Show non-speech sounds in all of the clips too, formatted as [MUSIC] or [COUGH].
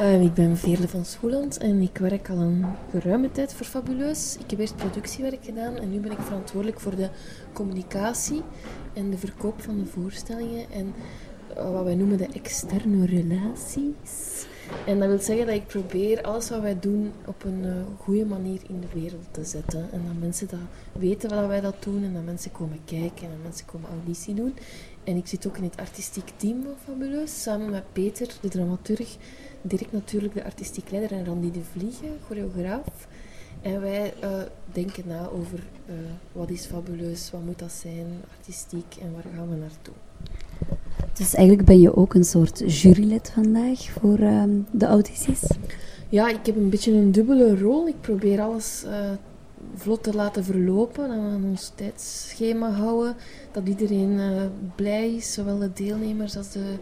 Uh, ik ben Veerle van Schoeland en ik werk al een geruime tijd voor Fabuleus. Ik heb eerst productiewerk gedaan en nu ben ik verantwoordelijk voor de communicatie en de verkoop van de voorstellingen en uh, wat wij noemen de externe relaties. En dat wil zeggen dat ik probeer alles wat wij doen op een uh, goede manier in de wereld te zetten. En dat mensen dat weten dat wij dat doen en dat mensen komen kijken en dat mensen komen auditie doen. En ik zit ook in het artistiek team van Fabuleus, samen met Peter, de dramaturg, Dirk natuurlijk, de artistiek leider, en Randy de Vliegen, choreograaf. En wij uh, denken na over uh, wat is fabuleus, wat moet dat zijn, artistiek en waar gaan we naartoe. Dus eigenlijk ben je ook een soort jurylid vandaag voor uh, de audities? Ja, ik heb een beetje een dubbele rol. Ik probeer alles uh, vlot te laten verlopen en aan ons tijdschema houden. Dat iedereen uh, blij is, zowel de deelnemers als de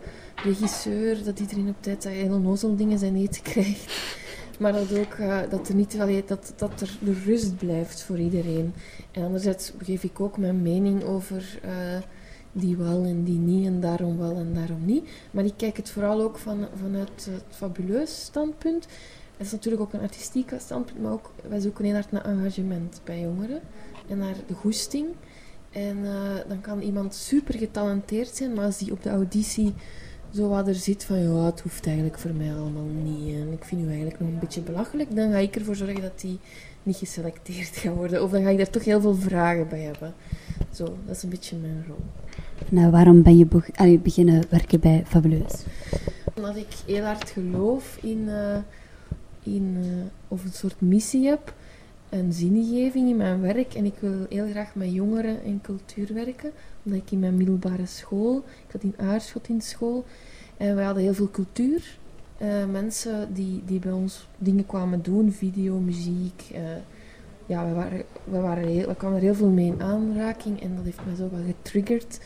regisseur. Dat iedereen op tijd heel onnozel dingen zijn eten krijgt. [LAUGHS] Maar dat, ook, uh, dat, er niet, allee, dat, dat er rust blijft voor iedereen. En anderzijds geef ik ook mijn mening over die wel en die niet en daarom wel en daarom niet. Maar ik kijk het vooral ook van, vanuit het fabuleus standpunt. Het is natuurlijk ook een artistiek standpunt, maar ook wij zoeken heel hard naar engagement bij jongeren en naar de goesting. En uh, dan kan iemand super getalenteerd zijn, maar als die op de auditie zo wat er zit van ja, het hoeft eigenlijk voor mij allemaal niet en ik vind u eigenlijk nog een beetje belachelijk, dan ga ik ervoor zorgen dat die niet geselecteerd gaat worden. Of dan ga ik daar toch heel veel vragen bij hebben. Zo, dat is een beetje mijn rol. Nou, waarom ben je be beginnen werken bij Fabuleus? Omdat ik heel hard geloof in, uh, in uh, of een soort missie heb, een zingeving in mijn werk. En ik wil heel graag met jongeren en cultuur werken. Omdat ik in mijn middelbare school, ik zat in Aarschot in school, en we hadden heel veel cultuur. Uh, mensen die, die bij ons dingen kwamen doen, video, muziek. ja, we, waren, we, waren heel, we kwamen er heel veel mee in aanraking en dat heeft mij zo wel getriggerd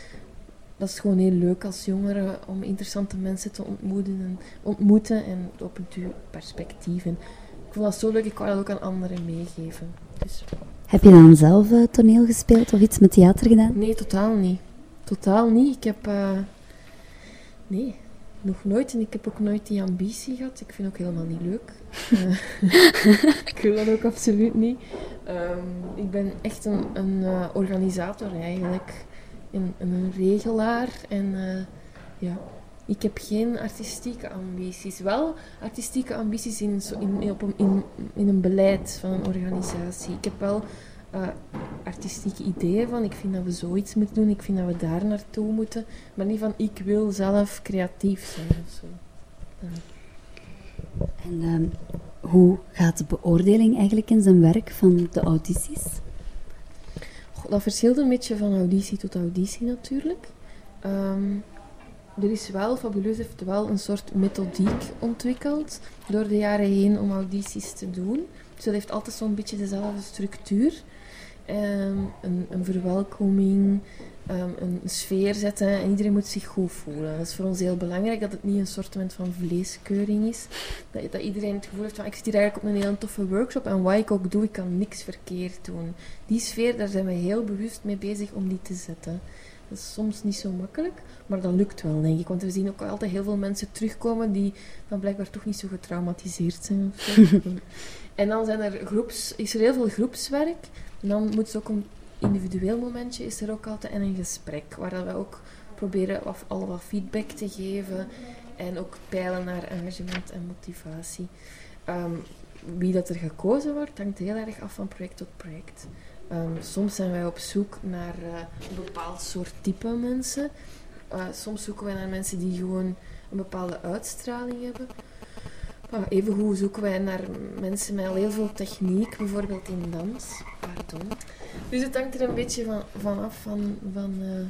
dat is gewoon heel leuk als jongere om interessante mensen te ontmoeten en, ontmoeten en op een duur perspectief. En ik vond dat zo leuk, ik wou dat ook aan anderen meegeven. Dus. Heb je dan zelf uh, toneel gespeeld of iets met theater gedaan? Nee, totaal niet. Totaal niet. Ik heb... Uh, nee, nog nooit. En ik heb ook nooit die ambitie gehad. Ik vind het ook helemaal niet leuk. Uh, [LAUGHS] ik wil dat ook absoluut niet. Um, ik ben echt een, een organisator eigenlijk een, een regelaar. En uh, ja, ik heb geen artistieke ambities. Wel artistieke ambities in, in, op een, in, in een beleid van een organisatie. Ik heb wel uh, artistieke ideeën van, ik vind dat we zoiets moeten doen, ik vind dat we daar naartoe moeten. Maar niet van, ik wil zelf creatief zijn of zo. En um, hoe gaat de beoordeling eigenlijk in zijn werk van de audities? Dat verschilt een beetje van auditie tot auditie natuurlijk. Um, er is wel, Fabuleus heeft wel een soort methodiek ontwikkeld door de jaren heen om audities te doen. Dus dat heeft altijd zo'n beetje dezelfde structuur. Um, een, een, verwelkoming, um, een sfeer zetten en iedereen moet zich goed voelen. Dat is voor ons heel belangrijk dat het niet een soort van vleeskeuring is. Dat, dat, iedereen het gevoel heeft van ik zit hier eigenlijk op een hele toffe workshop en wat ik ook doe, ik kan niks verkeerd doen. Die sfeer, daar zijn we heel bewust mee bezig om die te zetten. Dat is soms niet zo makkelijk, maar dat lukt wel, denk ik. Want we zien ook altijd heel veel mensen terugkomen die dan blijkbaar toch niet zo getraumatiseerd zijn. [LAUGHS] en dan zijn er groeps, is er heel veel groepswerk. En dan moet ze ook een individueel momentje is er ook altijd en een gesprek, waar we ook proberen af, al wat feedback te geven en ook peilen naar engagement en motivatie. Um, wie dat er gekozen wordt, hangt heel erg af van project tot project. Um, soms zijn wij op zoek naar uh, een bepaald soort type mensen. Uh, soms zoeken wij naar mensen die gewoon een bepaalde uitstraling hebben. Uh, evengoed zoeken wij naar mensen met al heel veel techniek, bijvoorbeeld in dans. Dus het hangt er een beetje van, af van, van, uh,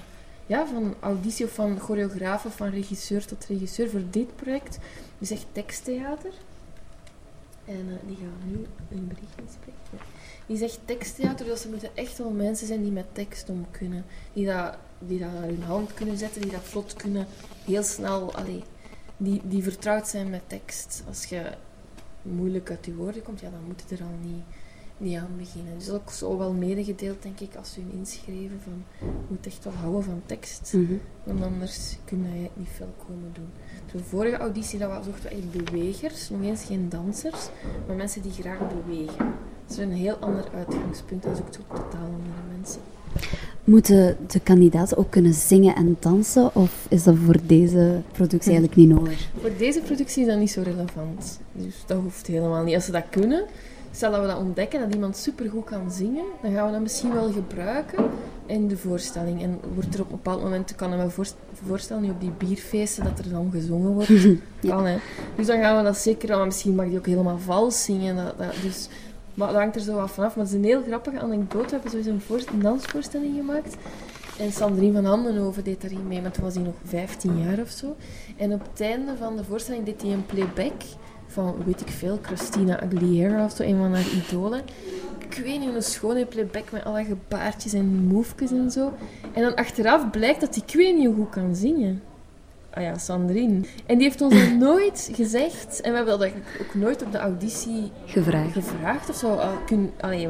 ja, van auditie of van choreograaf of van regisseur tot regisseur. Voor dit project is echt teksttheater. En uh, die gaan nu een bericht inspreken. Die zegt teksttheater, dus er moeten echt wel mensen zijn die met tekst om kunnen. Die dat, die dat naar hun hand kunnen zetten, die dat vlot kunnen, heel snel, allee, die, die vertrouwd zijn met tekst. Als je moeilijk uit je woorden komt, ja, dan moet er al niet niet aan beginnen. Dus dat is ook zo wel medegedeeld, denk ik, als je inschreven van je moet echt wel houden van tekst. Mhm. Want anders kun je niet veel komen doen. De vorige auditie dat we zochten we echt bewegers, nog eens geen dansers, maar mensen die graag bewegen. Dat is een heel ander uitgangspunt en zoekt ook totaal andere mensen. Moeten de kandidaten ook kunnen zingen en dansen? Of is dat voor deze productie eigenlijk niet nodig? Voor deze productie is dat niet zo relevant. Dus dat hoeft helemaal niet. Als ze dat kunnen, stel dat we dat ontdekken, dat iemand supergoed kan zingen, dan gaan we dat misschien wel gebruiken in de voorstelling. En wordt er op een bepaald moment, kan ik me voorst- voorstellen, nu op die bierfeesten, dat er dan gezongen wordt. [LAUGHS] Kan, hè. Dus dan gaan we dat zeker, maar misschien mag die ook helemaal vals zingen. Dat, dat, dus, maar dat hangt er zo wat vanaf. Maar het is een heel grappige anekdote. We hebben sowieso een, voor, een dansvoorstelling gemaakt. En Sandrine van Handenhoven deed daarin mee, maar toen was hij nog 15 jaar of zo. En op het einde van de voorstelling deed hij een playback van, weet ik veel, Christina Aguilera of zo, een van haar idolen. Ik weet niet, een schone playback met alle gebaartjes en movejes en zo. En dan achteraf blijkt dat hij ik weet niet hoe goed kan zingen. Ah ja, Sandrine. En die heeft ons dat [LAUGHS] nooit gezegd. En we hebben dat eigenlijk ook nooit op de auditie Gevraagd. gevraagd of zo. Uh, kun, allee,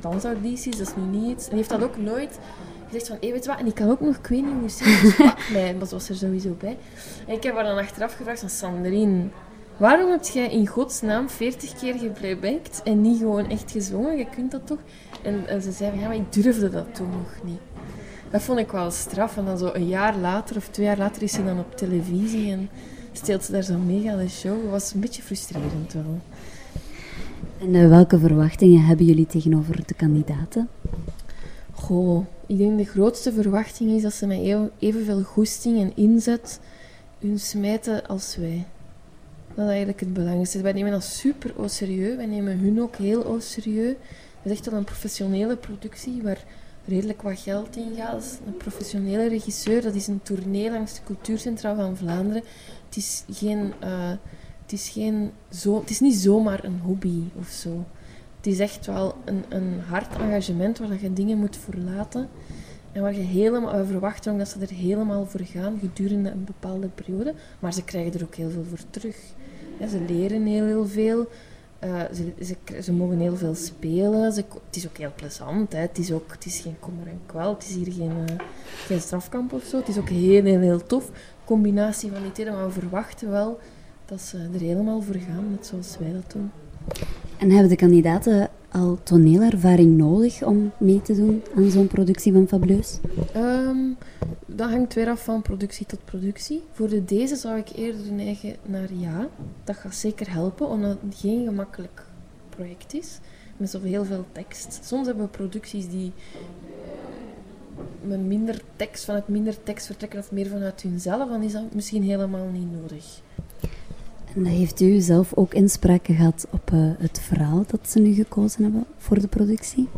dansaudities, dat is nu niet iets. En die heeft dat ook nooit gezegd van, hé, weet je wat, en ik kan ook nog, ik weet niet hoe dus [LAUGHS] pak mij. Dat was er sowieso bij. En ik heb haar dan achteraf gevraagd van, Sandrine, waarom heb jij in godsnaam 40 keer geplaybacked en niet gewoon echt gezongen? Je kunt dat toch? En, en ze zei van, ja, maar ik durfde dat toen nog niet. Dat vond ik wel straf. En dan zo een jaar later of twee jaar later is ze dan op televisie en steelt ze daar zo mega de show. Dat was een beetje frustrerend wel. En eh, welke verwachtingen hebben jullie tegenover de kandidaten? Goh, ik denk de grootste verwachting is dat ze met ev- evenveel goesting en inzet hun smijten als wij. Dat is eigenlijk het belangrijkste. Wij nemen dat super serieus. Wij nemen hun ook heel au serieus. Het is echt wel een professionele productie waar redelijk wat geld in gaat. Een professionele regisseur. Dat is een tournee langs de cultuurcentra van Vlaanderen. Het is, geen, eh, het, is geen zo, het is niet zomaar een hobby of zo. Het is echt wel een, een hard engagement waar je dingen moet verlaten. En waar je helemaal, we verwachten ook dat ze er helemaal voor gaan gedurende een bepaalde periode. Maar ze krijgen er ook heel veel voor terug. Ze leren heel, heel veel. Eh, ze, ze, ze mogen heel veel spelen. Ze, het is ook heel plezant. Hè. Het, is ook, het is geen kommer en kwel. Het is hier geen, eh, geen strafkamp of zo. Het is ook heel, heel, heel tof. Combinatie van die twee. Maar we verwachten wel dat ze er helemaal voor gaan. Net zoals wij dat doen. En hebben de kandidaten al toneelervaring nodig om mee te doen aan zo'n productie van Fabuleus? Ehm, dat hangt weer af van productie tot productie. Voor de deze zou ik eerder neigen naar ja. Dat gaat zeker helpen, omdat het geen gemakkelijk project is. Met zoveel heel veel tekst. Soms hebben we producties die met minder tekst, vanuit minder tekst vertrekken of meer vanuit hunzelf. Dan is dat misschien helemaal niet nodig. En heeft u zelf ook inspraken gehad op eh, het verhaal dat ze nu gekozen hebben voor de productie?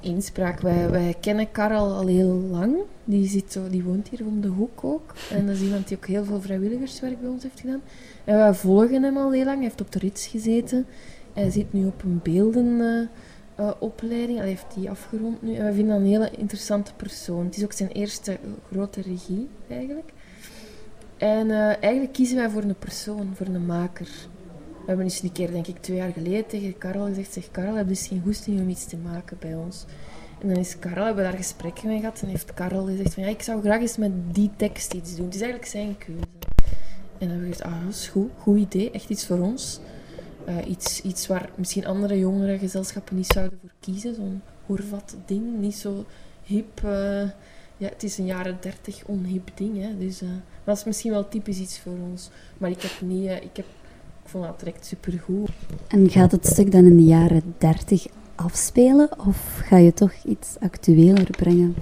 Inspraak. Wij, wij kennen Karel al heel lang. Die, zit zo, die woont hier om de hoek ook. En dat is iemand die ook heel veel vrijwilligerswerk bij ons heeft gedaan. En wij volgen hem al heel lang. Hij heeft op de rits gezeten. Hij zit nu op een beeldenopleiding. Hij heeft die afgerond nu. En we vinden dat een hele interessante persoon. Het is ook zijn eerste grote regie, eigenlijk. En eh, eigenlijk kiezen wij voor een persoon, voor een maker. We hebben eens een keer, denk ik, twee jaar geleden tegen Karel gezegd: Zeg, Karel, heb dus geen goesting om iets te maken bij ons? En dan is Karel, hebben we daar gesprekken mee gehad. En heeft Karel gezegd: van, ja, Ik zou graag eens met die tekst iets doen. Het is eigenlijk zijn keuze. En dan hebben we gezegd: Ah, dat is goed, goed idee, echt iets voor ons. Eh, iets, iets waar misschien andere jongere gezelschappen niet zouden voor kiezen. Zo'n hoorvat-ding, niet zo hip. eh, ja, het is een jaren dertig onhip ding. Hè, dus dat is misschien wel typisch iets voor ons. Maar ik heb niet. eh, ik, heb, ik vond dat direct supergoed. En gaat het stuk dan in de jaren 30 afspelen of ga je toch iets actueler brengen?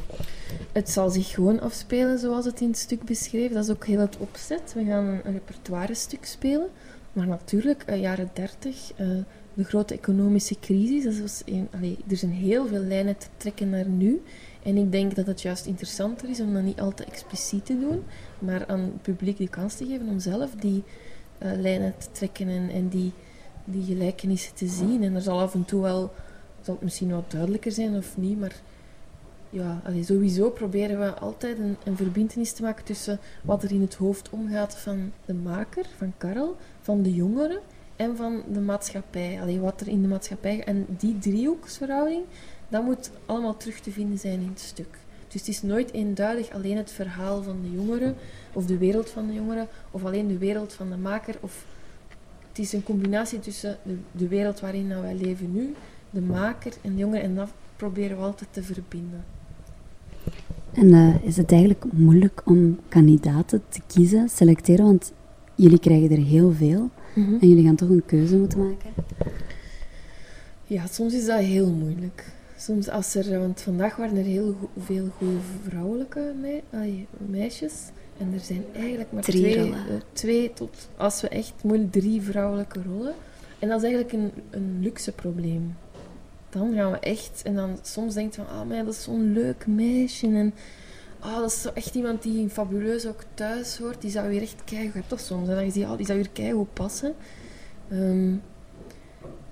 Het zal zich gewoon afspelen zoals het in het stuk beschreven. Dat is ook heel het opzet. We gaan een, een repertoire-stuk spelen. Maar natuurlijk, eh, jaren 30, eh, de grote economische crisis. Dat was een, allee, er zijn heel veel lijnen te trekken naar nu. En ik denk dat het juist interessanter is om dat niet al te expliciet te doen, maar aan het publiek de kans te geven om zelf die eh, lijnen te trekken en, die, die gelijkenissen te zien. En er zal af en toe wel, zal het misschien wat duidelijker zijn of niet, maar ja, sowieso proberen we altijd een, een verbindenis te maken tussen wat er in het hoofd omgaat van de maker, van Karel, van de jongeren en van de maatschappij. Allee, wat er in de maatschappij... En die driehoeksverhouding, dat moet allemaal terug te vinden zijn in het stuk. Dus het is nooit eenduidig alleen het verhaal van de jongeren, of de wereld van de jongeren, of alleen de wereld van de maker. Of het is een combinatie tussen de, de wereld waarin nou wij leven nu, de maker en de jongeren. En dat proberen we altijd te verbinden. En eh, is het eigenlijk moeilijk om kandidaten te kiezen, selecteren? Want jullie krijgen er heel veel Mhm. en jullie gaan toch een keuze moeten maken. Ja, soms is dat heel moeilijk. Soms als er, want vandaag waren er heel go- veel goede vrouwelijke mei- ai, meisjes. En er zijn eigenlijk maar Drie twee, rollen. eh, twee tot, als we echt moeilijk, drie vrouwelijke rollen. En dat is eigenlijk een, een luxe probleem. Dan gaan we echt, en dan soms denkt van, ah, maar dat is zo'n leuk meisje. En ah, dat is zo echt iemand die fabuleus ook thuis hoort. Die zou hier echt keigoed, je hebt dat soms, hè, dat je ziet, ah, die zou hier keigoed passen. Ehm,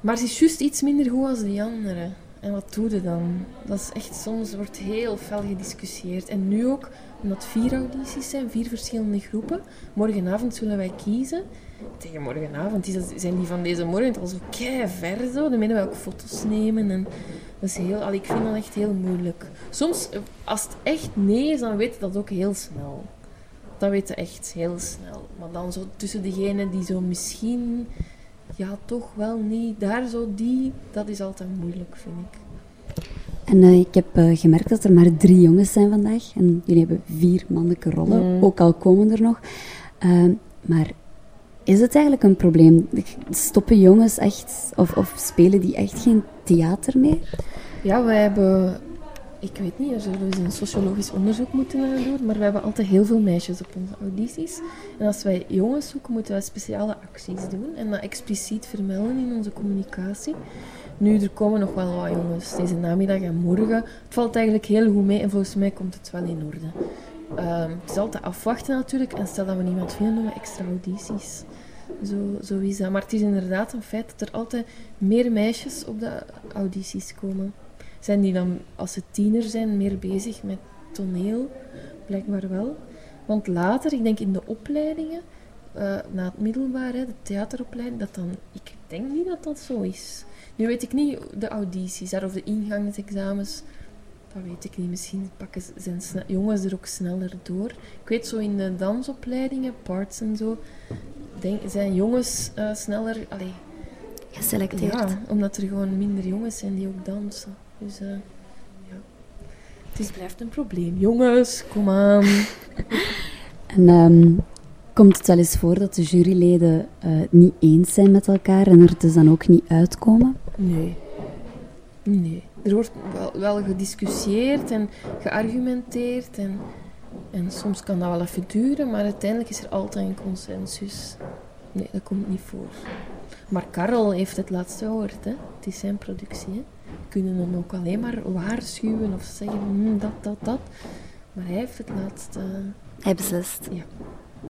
maar ze is juist iets minder goed als die andere. En wat doe je dan? Dat is echt, soms wordt heel fel gediscussieerd. En nu ook, omdat vier audities zijn, vier verschillende groepen. Morgenavond zullen wij kiezen. Tegen morgenavond is zijn die van deze morgen al zo ver zo. Dan moeten we ook foto's nemen. En dat is heel, al, ik vind dat echt heel moeilijk. Soms, als het echt nee is, dan weet je dat ook heel snel. Dat weet je echt heel snel. Maar dan zo tussen degenen die zo misschien ja, toch wel niet. Daar zo die, dat is altijd moeilijk, vind ik. En eh, ik heb eh, gemerkt dat er maar drie jongens zijn vandaag. En jullie hebben vier mannelijke rollen, Mm. ook al komen er nog. Eh, maar is het eigenlijk een probleem? Stoppen jongens echt, of, of spelen die echt geen theater meer? Ja, wij hebben, ik weet niet, er zullen we een sociologisch onderzoek moeten doen, maar we hebben altijd heel veel meisjes op onze audities. En als wij jongens zoeken, moeten wij speciale acties doen en dat expliciet vermelden in onze communicatie. Nu, er komen nog wel wat jongens deze namiddag en morgen. Het valt eigenlijk heel goed mee en volgens mij komt het wel in orde. Ehm, het is altijd afwachten natuurlijk en stel dat we niemand vinden, doen we extra audities. Zo, zo is dat. Maar het is inderdaad een feit dat er altijd meer meisjes op de audities komen. Zijn die dan, als ze tiener zijn, meer bezig met toneel? Blijkbaar wel. Want later, ik denk in de opleidingen, eh, na het middelbaar, hè, de theateropleiding, dat dan... Ik denk niet dat dat zo is. Nu weet ik niet de audities daar, of de ingangsexamens. Dat weet ik niet. Misschien pakken, zijn jongens er ook sneller door. Ik weet zo in de dansopleidingen, parts en zo, denk, zijn jongens eh, sneller... Allee, Geselecteerd. ja, omdat er gewoon minder jongens zijn die ook dansen. Dus eh, ja. Het is, blijft een probleem. Jongens, kom aan. [LAUGHS] En ehm, komt het wel eens voor dat de juryleden eh, het niet eens zijn met elkaar en er dus dan ook niet uitkomen? Nee. Nee. Er wordt wel, wel gediscussieerd en geargumenteerd. En, en soms kan dat wel even duren, maar uiteindelijk is er altijd een consensus. Nee, dat komt niet voor. Maar Karel heeft het laatste woord. Hè. Het is zijn productie. Hè. Kunnen hem ook alleen maar waarschuwen of zeggen "Hmm, dat, dat, dat. Maar hij heeft het laatste. Hij beslist. Ja.